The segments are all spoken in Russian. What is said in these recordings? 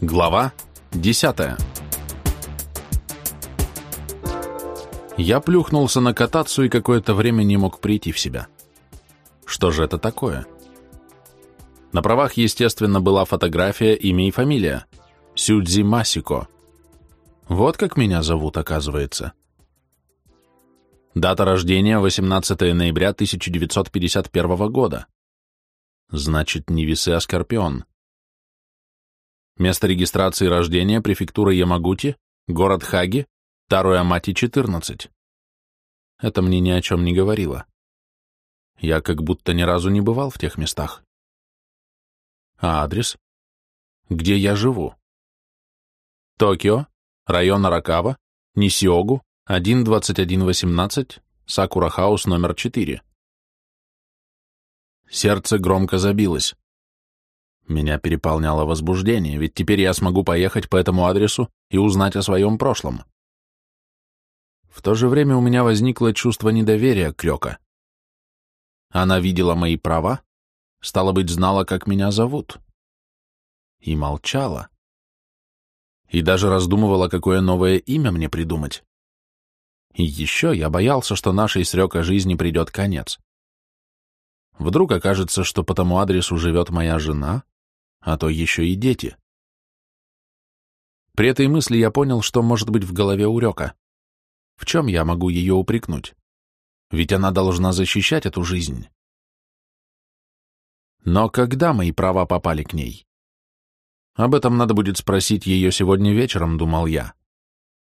Глава 10 Я плюхнулся на катацию и какое-то время не мог прийти в себя. Что же это такое? На правах, естественно, была фотография, имя и фамилия. Сюдзи Масико. Вот как меня зовут, оказывается. Дата рождения 18 ноября 1951 года. Значит, не весы, а скорпион. Место регистрации рождения – префектура Ямагути, город Хаги, Таруямати, 14. Это мне ни о чем не говорило. Я как будто ни разу не бывал в тех местах. А адрес? Где я живу? Токио, район Аракава, Нисиогу, 1.21.18, Сакура Хаус номер 4. Сердце громко забилось. Меня переполняло возбуждение, ведь теперь я смогу поехать по этому адресу и узнать о своем прошлом. В то же время у меня возникло чувство недоверия к Рёка. Она видела мои права, стало быть, знала, как меня зовут. И молчала. И даже раздумывала, какое новое имя мне придумать. И еще я боялся, что нашей с Рёка жизни придет конец. Вдруг окажется, что по тому адресу живет моя жена, а то еще и дети. При этой мысли я понял, что может быть в голове урека. В чем я могу ее упрекнуть? Ведь она должна защищать эту жизнь. Но когда мои права попали к ней? Об этом надо будет спросить ее сегодня вечером, думал я.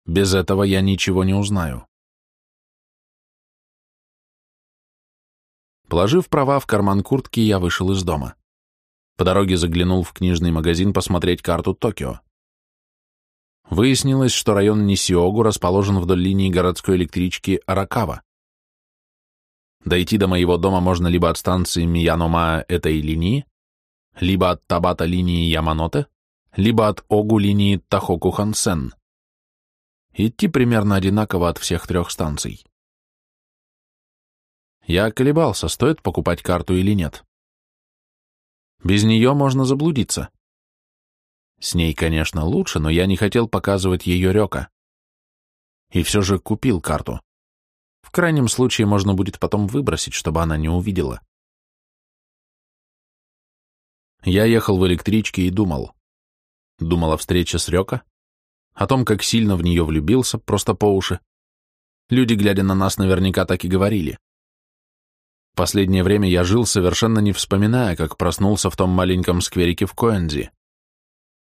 Без этого я ничего не узнаю. Положив права в карман куртки, я вышел из дома. По дороге заглянул в книжный магазин посмотреть карту Токио. Выяснилось, что район Нисиогу расположен вдоль линии городской электрички Аракава. Дойти до моего дома можно либо от станции Миянома этой линии, либо от Табата линии Яманоте, либо от Огу линии Тахоку-Хансен. Идти примерно одинаково от всех трех станций. Я колебался, стоит покупать карту или нет. Без нее можно заблудиться. С ней, конечно, лучше, но я не хотел показывать ее Рёка. И все же купил карту. В крайнем случае можно будет потом выбросить, чтобы она не увидела. Я ехал в электричке и думал. Думал о встрече с Рёка, о том, как сильно в нее влюбился, просто по уши. Люди, глядя на нас, наверняка так и говорили. Последнее время я жил, совершенно не вспоминая, как проснулся в том маленьком скверике в Коэнзи.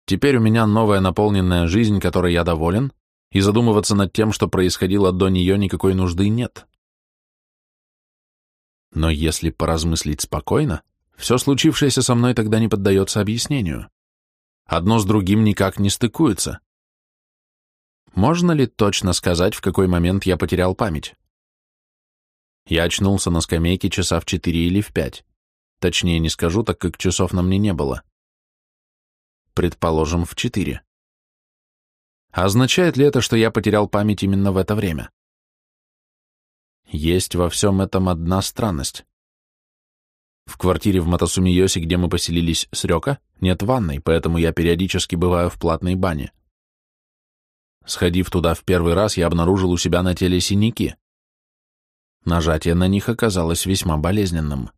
Теперь у меня новая наполненная жизнь, которой я доволен, и задумываться над тем, что происходило до нее, никакой нужды нет. Но если поразмыслить спокойно, все случившееся со мной тогда не поддается объяснению. Одно с другим никак не стыкуется. Можно ли точно сказать, в какой момент я потерял память? Я очнулся на скамейке часа в четыре или в пять. Точнее не скажу, так как часов на мне не было. Предположим, в четыре. Означает ли это, что я потерял память именно в это время? Есть во всем этом одна странность. В квартире в Матасумиосе, где мы поселились с Рёка, нет ванной, поэтому я периодически бываю в платной бане. Сходив туда в первый раз, я обнаружил у себя на теле синяки. Нажатие на них оказалось весьма болезненным.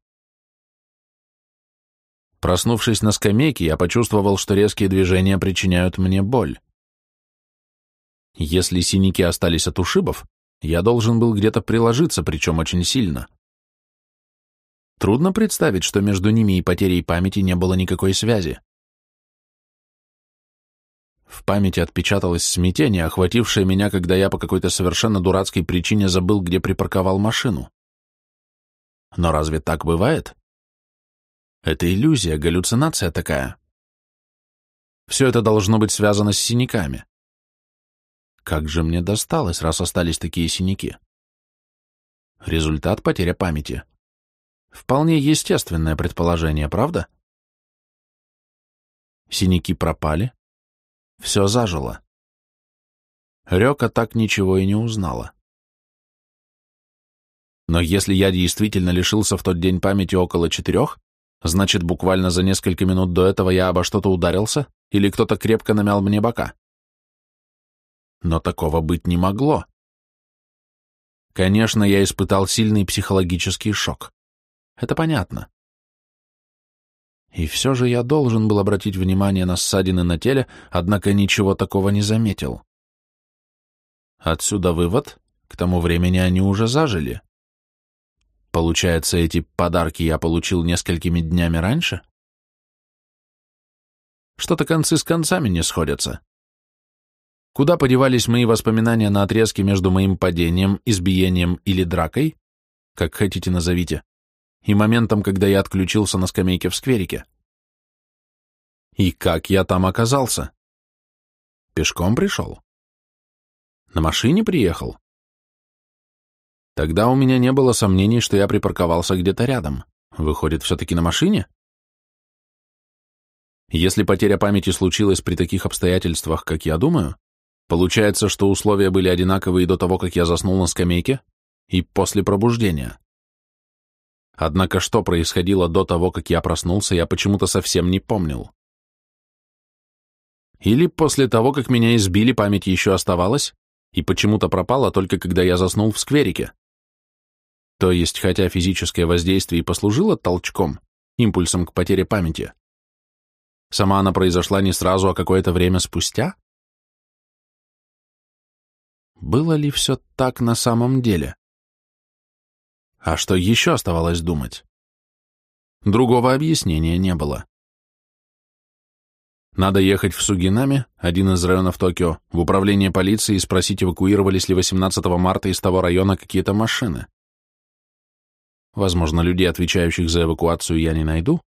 Проснувшись на скамейке, я почувствовал, что резкие движения причиняют мне боль. Если синяки остались от ушибов, я должен был где-то приложиться, причем очень сильно. Трудно представить, что между ними и потерей памяти не было никакой связи. В памяти отпечаталось смятение, охватившее меня, когда я по какой-то совершенно дурацкой причине забыл, где припарковал машину. Но разве так бывает? Это иллюзия, галлюцинация такая. Все это должно быть связано с синяками. Как же мне досталось, раз остались такие синяки? Результат — потеря памяти. Вполне естественное предположение, правда? Синяки пропали, все зажило. Рёка так ничего и не узнала. Но если я действительно лишился в тот день памяти около четырех, Значит, буквально за несколько минут до этого я обо что-то ударился, или кто-то крепко намял мне бока. Но такого быть не могло. Конечно, я испытал сильный психологический шок. Это понятно. И все же я должен был обратить внимание на ссадины на теле, однако ничего такого не заметил. Отсюда вывод, к тому времени они уже зажили. Получается, эти подарки я получил несколькими днями раньше? Что-то концы с концами не сходятся. Куда подевались мои воспоминания на отрезке между моим падением, избиением или дракой, как хотите назовите, и моментом, когда я отключился на скамейке в скверике? И как я там оказался? Пешком пришел? На машине приехал? Тогда у меня не было сомнений, что я припарковался где-то рядом. Выходит, все-таки на машине? Если потеря памяти случилась при таких обстоятельствах, как я думаю, получается, что условия были одинаковые до того, как я заснул на скамейке, и после пробуждения. Однако что происходило до того, как я проснулся, я почему-то совсем не помнил. Или после того, как меня избили, память еще оставалась, и почему-то пропала только когда я заснул в скверике. То есть, хотя физическое воздействие и послужило толчком, импульсом к потере памяти, сама она произошла не сразу, а какое-то время спустя? Было ли все так на самом деле? А что еще оставалось думать? Другого объяснения не было. Надо ехать в Сугинами, один из районов Токио, в управление полиции и спросить, эвакуировались ли 18 марта из того района какие-то машины. Возможно, людей, отвечающих за эвакуацию, я не найду.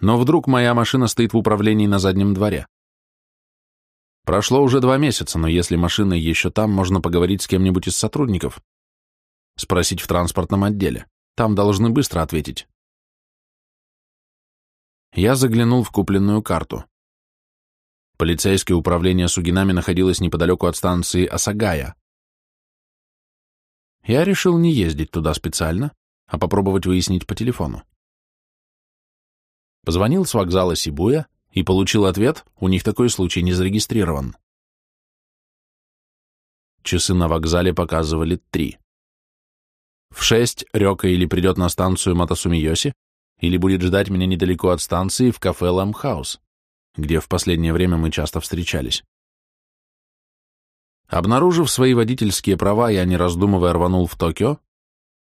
Но вдруг моя машина стоит в управлении на заднем дворе. Прошло уже два месяца, но если машина еще там, можно поговорить с кем-нибудь из сотрудников. Спросить в транспортном отделе. Там должны быстро ответить. Я заглянул в купленную карту. Полицейское управление Сугинами находилось неподалеку от станции Асагая. Я решил не ездить туда специально, а попробовать выяснить по телефону. Позвонил с вокзала Сибуя и получил ответ, у них такой случай не зарегистрирован. Часы на вокзале показывали три. В шесть Рёка или придет на станцию Матасумиоси, или будет ждать меня недалеко от станции в кафе Ламхаус, где в последнее время мы часто встречались. Обнаружив свои водительские права, я, не раздумывая, рванул в Токио,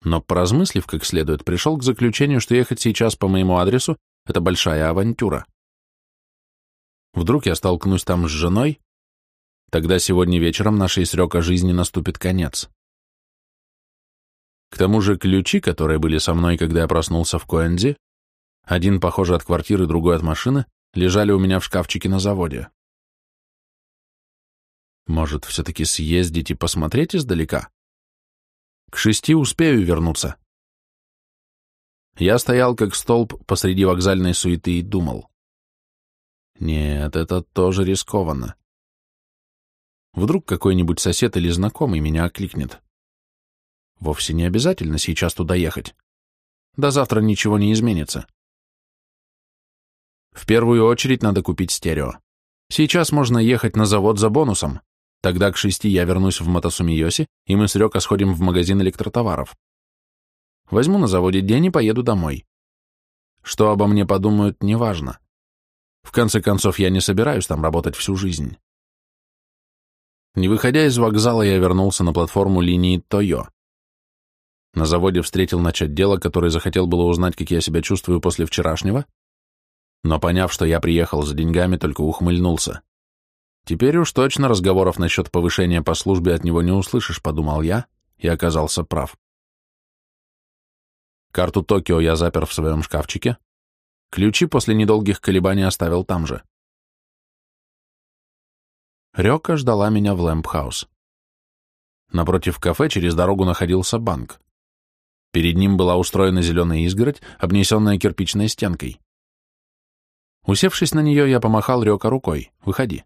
но, поразмыслив как следует, пришел к заключению, что ехать сейчас по моему адресу — это большая авантюра. Вдруг я столкнусь там с женой, тогда сегодня вечером нашей срёка жизни наступит конец. К тому же ключи, которые были со мной, когда я проснулся в Коэнзи, один, похоже, от квартиры, другой от машины, лежали у меня в шкафчике на заводе. Может, все-таки съездить и посмотреть издалека? К шести успею вернуться. Я стоял как столб посреди вокзальной суеты и думал. Нет, это тоже рискованно. Вдруг какой-нибудь сосед или знакомый меня окликнет. Вовсе не обязательно сейчас туда ехать. До завтра ничего не изменится. В первую очередь надо купить стерео. Сейчас можно ехать на завод за бонусом, Тогда к шести я вернусь в Матасумиоси, и мы с Рёка сходим в магазин электротоваров. Возьму на заводе день и поеду домой. Что обо мне подумают, неважно. В конце концов, я не собираюсь там работать всю жизнь. Не выходя из вокзала, я вернулся на платформу линии Тойо. На заводе встретил начать дело, который захотел было узнать, как я себя чувствую после вчерашнего, но, поняв, что я приехал за деньгами, только ухмыльнулся. Теперь уж точно разговоров насчет повышения по службе от него не услышишь, подумал я, и оказался прав. Карту Токио я запер в своем шкафчике, ключи после недолгих колебаний оставил там же. Рёка ждала меня в Лэмпхаус. Напротив кафе через дорогу находился банк. Перед ним была устроена зеленая изгородь, обнесенная кирпичной стенкой. Усевшись на нее, я помахал Рёка рукой. «Выходи».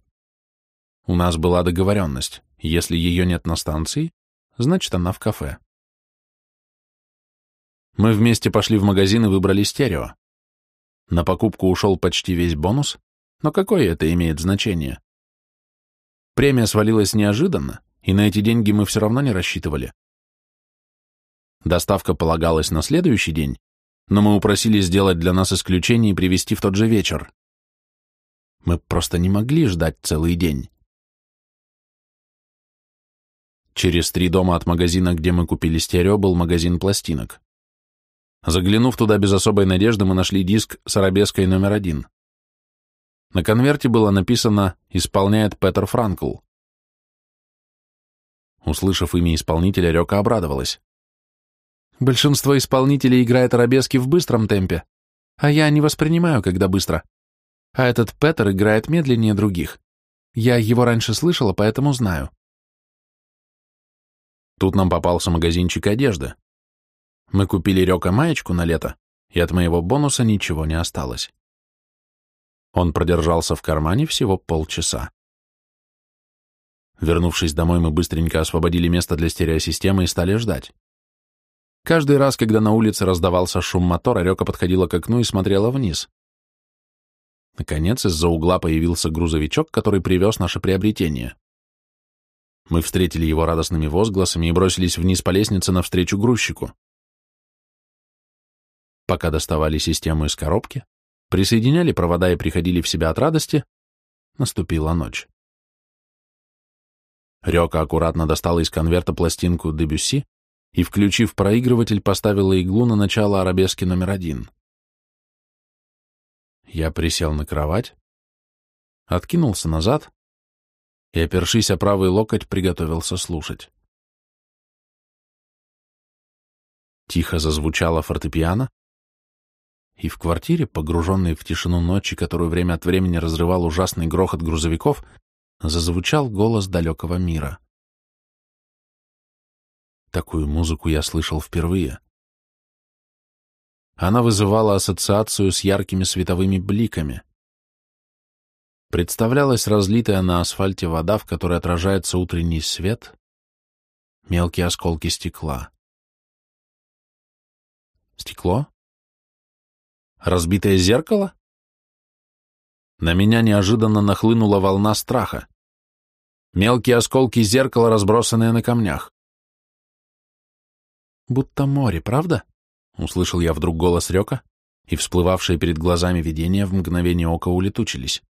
У нас была договоренность. Если ее нет на станции, значит, она в кафе. Мы вместе пошли в магазин и выбрали стерео. На покупку ушел почти весь бонус, но какое это имеет значение? Премия свалилась неожиданно, и на эти деньги мы все равно не рассчитывали. Доставка полагалась на следующий день, но мы упросили сделать для нас исключение и привезти в тот же вечер. Мы просто не могли ждать целый день. Через три дома от магазина, где мы купили стерео, был магазин пластинок. Заглянув туда без особой надежды, мы нашли диск с арабеской номер один. На конверте было написано «Исполняет Петер Франкл». Услышав имя исполнителя, Рёка обрадовалась. «Большинство исполнителей играет арабески в быстром темпе, а я не воспринимаю, когда быстро. А этот Петер играет медленнее других. Я его раньше слышала, поэтому знаю». Тут нам попался магазинчик одежды. Мы купили Рёка маечку на лето, и от моего бонуса ничего не осталось. Он продержался в кармане всего полчаса. Вернувшись домой, мы быстренько освободили место для стереосистемы и стали ждать. Каждый раз, когда на улице раздавался шум мотора, Рёка подходила к окну и смотрела вниз. Наконец, из-за угла появился грузовичок, который привез наше приобретение. Мы встретили его радостными возгласами и бросились вниз по лестнице навстречу грузчику. Пока доставали систему из коробки, присоединяли провода и приходили в себя от радости, наступила ночь. Рёка аккуратно достала из конверта пластинку Дебюсси и, включив проигрыватель, поставила иглу на начало арабески номер один. Я присел на кровать, откинулся назад и, опершись о правый локоть, приготовился слушать. Тихо зазвучало фортепиано, и в квартире, погруженной в тишину ночи, которую время от времени разрывал ужасный грохот грузовиков, зазвучал голос далекого мира. Такую музыку я слышал впервые. Она вызывала ассоциацию с яркими световыми бликами. Представлялась разлитая на асфальте вода, в которой отражается утренний свет, мелкие осколки стекла. Стекло? Разбитое зеркало? На меня неожиданно нахлынула волна страха. Мелкие осколки зеркала, разбросанные на камнях. «Будто море, правда?» — услышал я вдруг голос Рёка, и всплывавшие перед глазами видения в мгновение ока улетучились.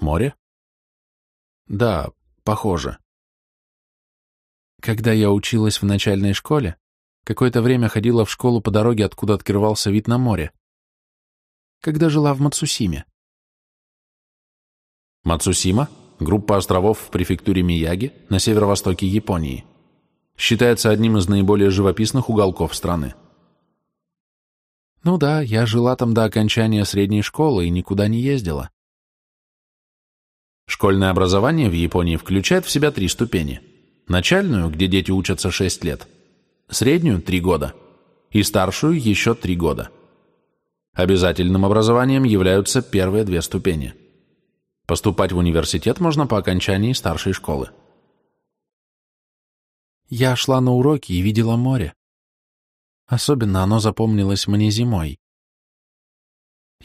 «Море?» «Да, похоже». Когда я училась в начальной школе, Какое-то время ходила в школу по дороге, откуда открывался вид на море. Когда жила в Мацусиме. Мацусима — группа островов в префектуре Мияги на северо-востоке Японии. Считается одним из наиболее живописных уголков страны. Ну да, я жила там до окончания средней школы и никуда не ездила. Школьное образование в Японии включает в себя три ступени. Начальную, где дети учатся 6 лет, среднюю – три года, и старшую – еще три года. Обязательным образованием являются первые две ступени. Поступать в университет можно по окончании старшей школы. Я шла на уроки и видела море. Особенно оно запомнилось мне зимой.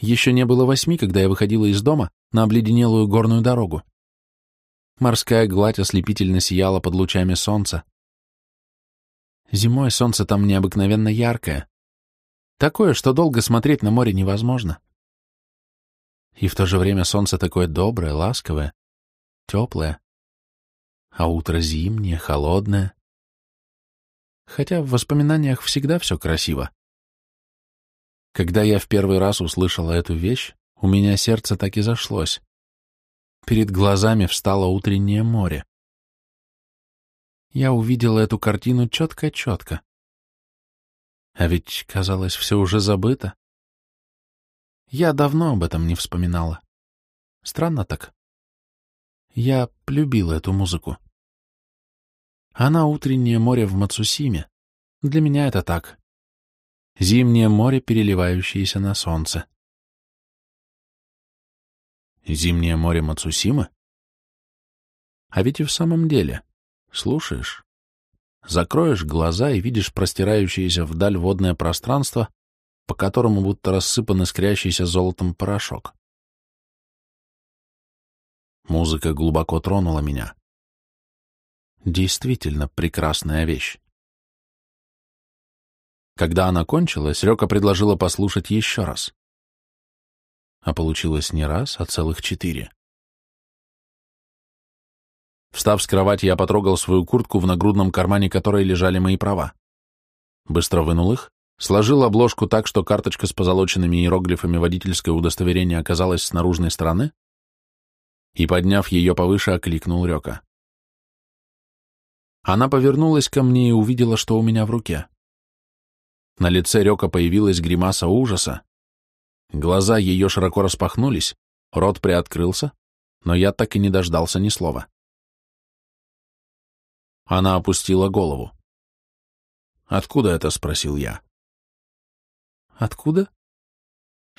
Еще не было восьми, когда я выходила из дома на обледенелую горную дорогу. Морская гладь ослепительно сияла под лучами солнца. Зимой солнце там необыкновенно яркое. Такое, что долго смотреть на море невозможно. И в то же время солнце такое доброе, ласковое, теплое. А утро зимнее, холодное. Хотя в воспоминаниях всегда все красиво. Когда я в первый раз услышала эту вещь, у меня сердце так и зашлось. Перед глазами встало утреннее море я увидела эту картину четко-четко. А ведь, казалось, все уже забыто. Я давно об этом не вспоминала. Странно так. Я любила эту музыку. Она утреннее море в Мацусиме. Для меня это так. Зимнее море, переливающееся на солнце. Зимнее море Мацусимы? А ведь и в самом деле — Слушаешь? Закроешь глаза и видишь простирающееся вдаль водное пространство, по которому будто рассыпан искрящийся золотом порошок. Музыка глубоко тронула меня. Действительно прекрасная вещь. Когда она кончилась, Рёка предложила послушать еще раз. А получилось не раз, а целых четыре. Встав с кровати, я потрогал свою куртку, в нагрудном кармане которой лежали мои права. Быстро вынул их, сложил обложку так, что карточка с позолоченными иероглифами водительское удостоверение оказалась с наружной стороны, и, подняв ее повыше, окликнул Река. Она повернулась ко мне и увидела, что у меня в руке. На лице Река появилась гримаса ужаса. Глаза ее широко распахнулись, рот приоткрылся, но я так и не дождался ни слова. Она опустила голову. «Откуда это?» — спросил я. «Откуда?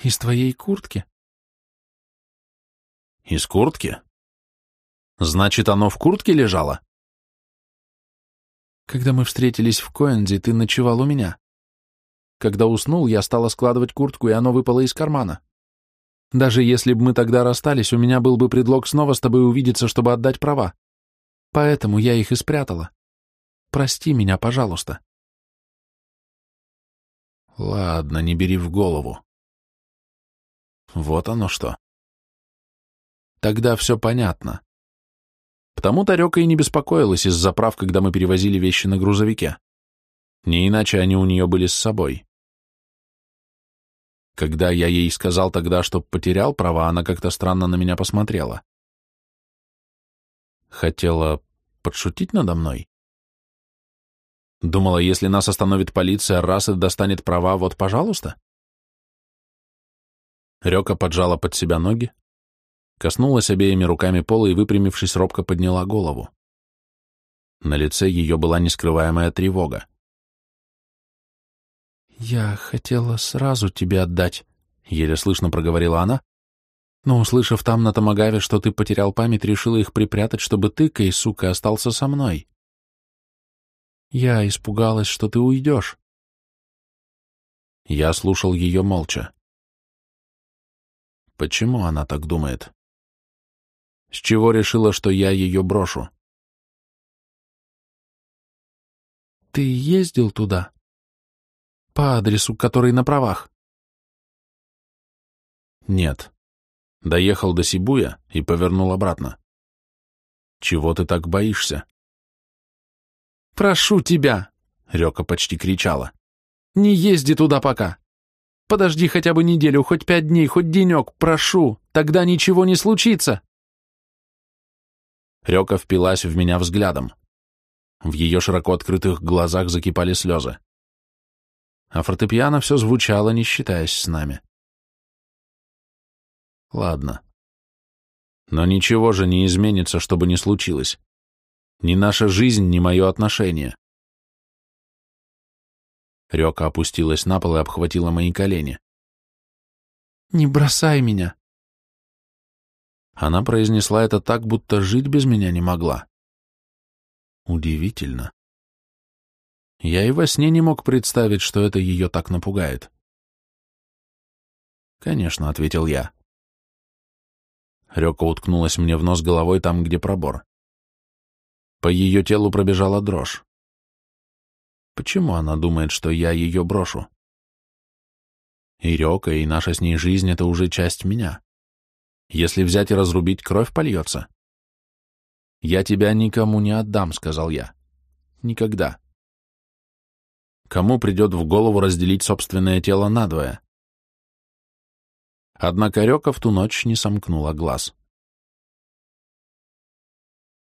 Из твоей куртки?» «Из куртки? Значит, оно в куртке лежало?» «Когда мы встретились в Коэнди, ты ночевал у меня. Когда уснул, я стала складывать куртку, и оно выпало из кармана. Даже если бы мы тогда расстались, у меня был бы предлог снова с тобой увидеться, чтобы отдать права. Поэтому я их и спрятала. Прости меня, пожалуйста». Ладно, не бери в голову. Вот оно что. Тогда все понятно. Потому Тарека и не беспокоилась из-за прав, когда мы перевозили вещи на грузовике. Не иначе они у нее были с собой. Когда я ей сказал тогда, что потерял права, она как-то странно на меня посмотрела. Хотела подшутить надо мной? Думала, если нас остановит полиция, раз и достанет права, вот, пожалуйста. Река поджала под себя ноги, коснулась обеими руками пола и, выпрямившись, робко подняла голову. На лице ее была нескрываемая тревога. «Я хотела сразу тебе отдать», — еле слышно проговорила она, но, услышав там на Томагаве, что ты потерял память, решила их припрятать, чтобы ты, Кей, сука, остался со мной. Я испугалась, что ты уйдешь. Я слушал ее молча. Почему она так думает? С чего решила, что я ее брошу? Ты ездил туда? По адресу, который на правах? Нет. Доехал до Сибуя и повернул обратно. Чего ты так боишься? «Прошу тебя!» — Река почти кричала. «Не езди туда пока! Подожди хотя бы неделю, хоть пять дней, хоть денек, прошу, тогда ничего не случится!» Река впилась в меня взглядом. В ее широко открытых глазах закипали слезы. А фортепиано все звучало, не считаясь с нами. Ладно. Но ничего же не изменится, чтобы не случилось. Ни наша жизнь, ни мое отношение. Река опустилась на пол и обхватила мои колени. «Не бросай меня!» Она произнесла это так, будто жить без меня не могла. Удивительно. Я и во сне не мог представить, что это ее так напугает. «Конечно», — ответил я. Река уткнулась мне в нос головой там, где пробор. По ее телу пробежала дрожь. Почему она думает, что я ее брошу? И Рёка, и наша с ней жизнь — это уже часть меня. Если взять и разрубить, кровь польется. «Я тебя никому не отдам», — сказал я. «Никогда». Кому придет в голову разделить собственное тело надвое? Однако Рёка в ту ночь не сомкнула глаз.